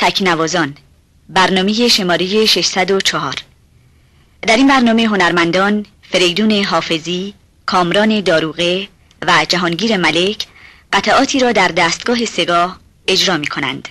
تکنوازان برنامه شماره 604 در این برنامه هنرمندان فریدون حافظی، کامران داروغه و جهانگیر ملک قطعاتی را در دستگاه سگاه اجرا می کنند.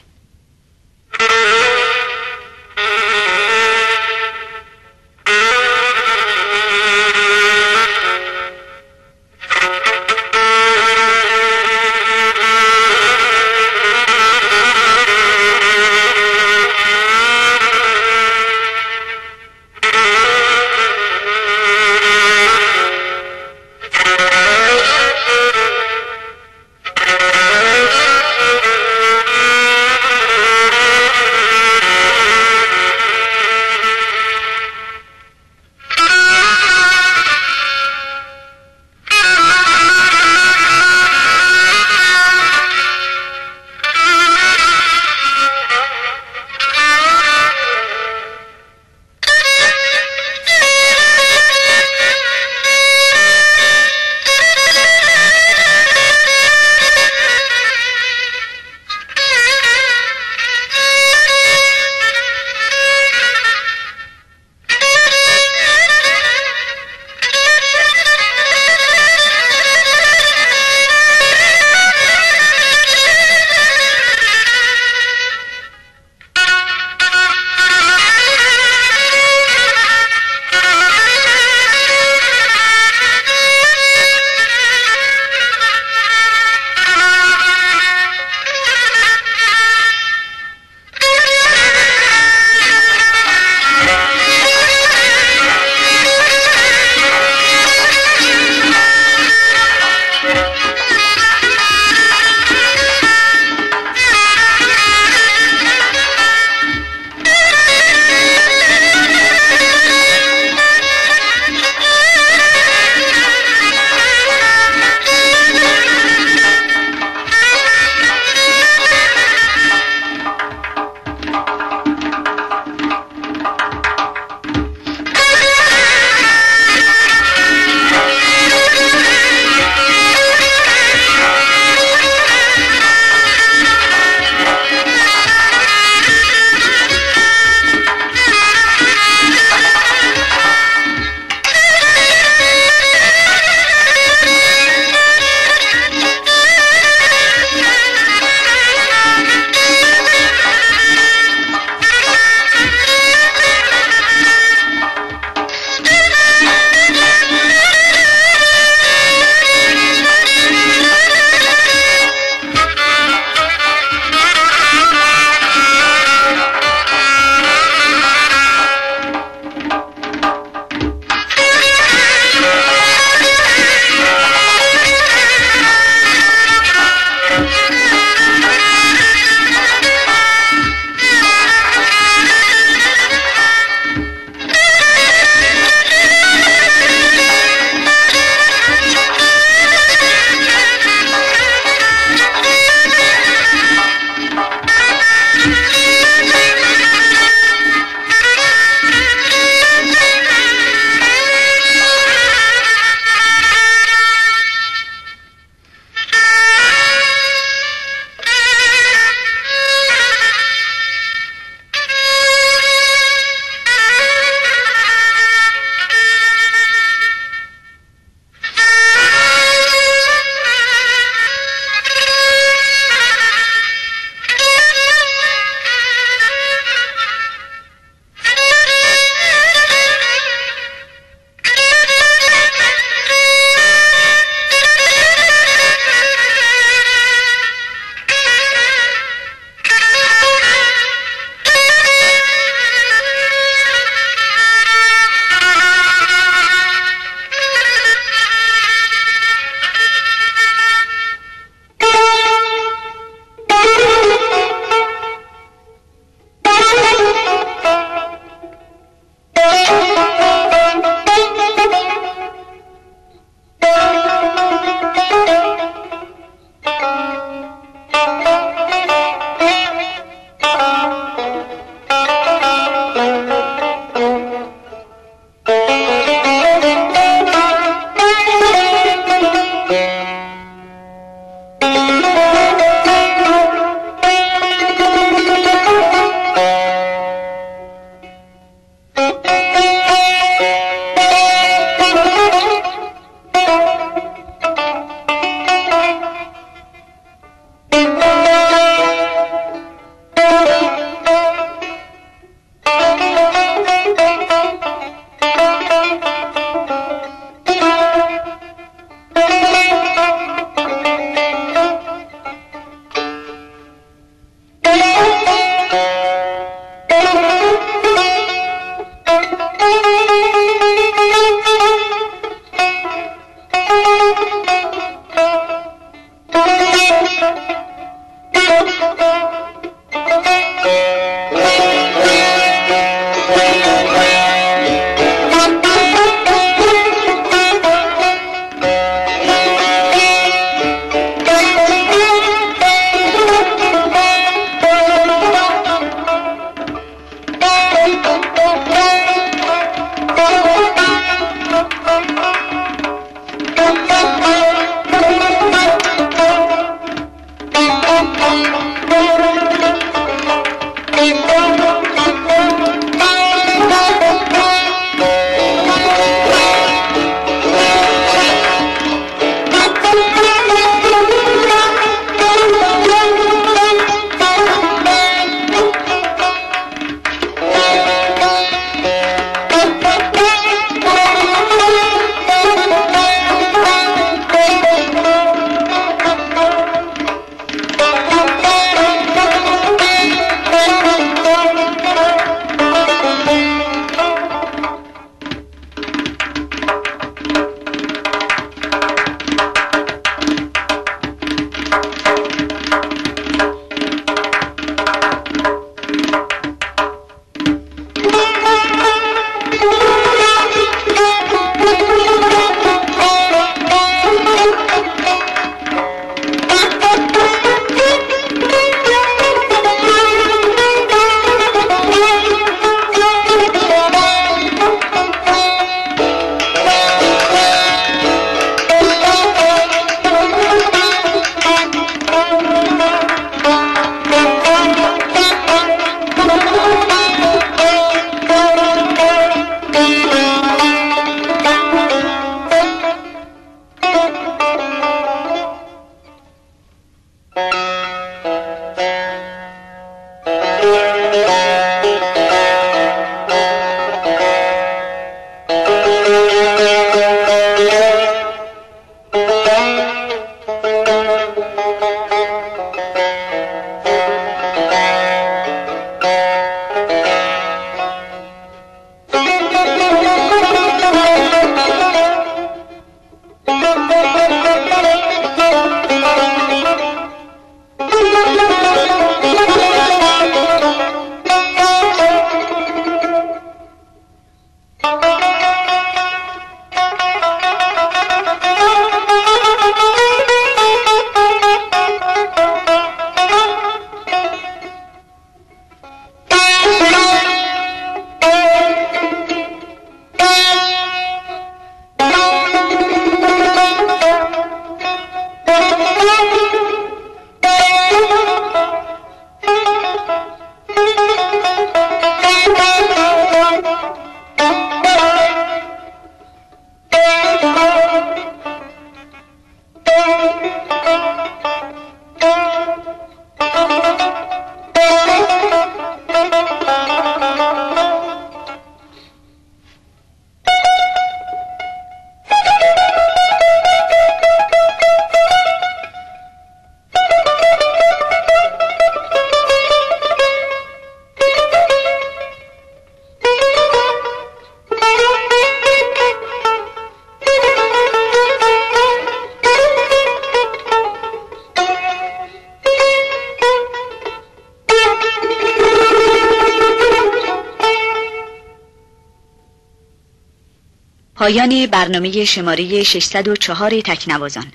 پایان برنامه شماره 604 تکنوازان.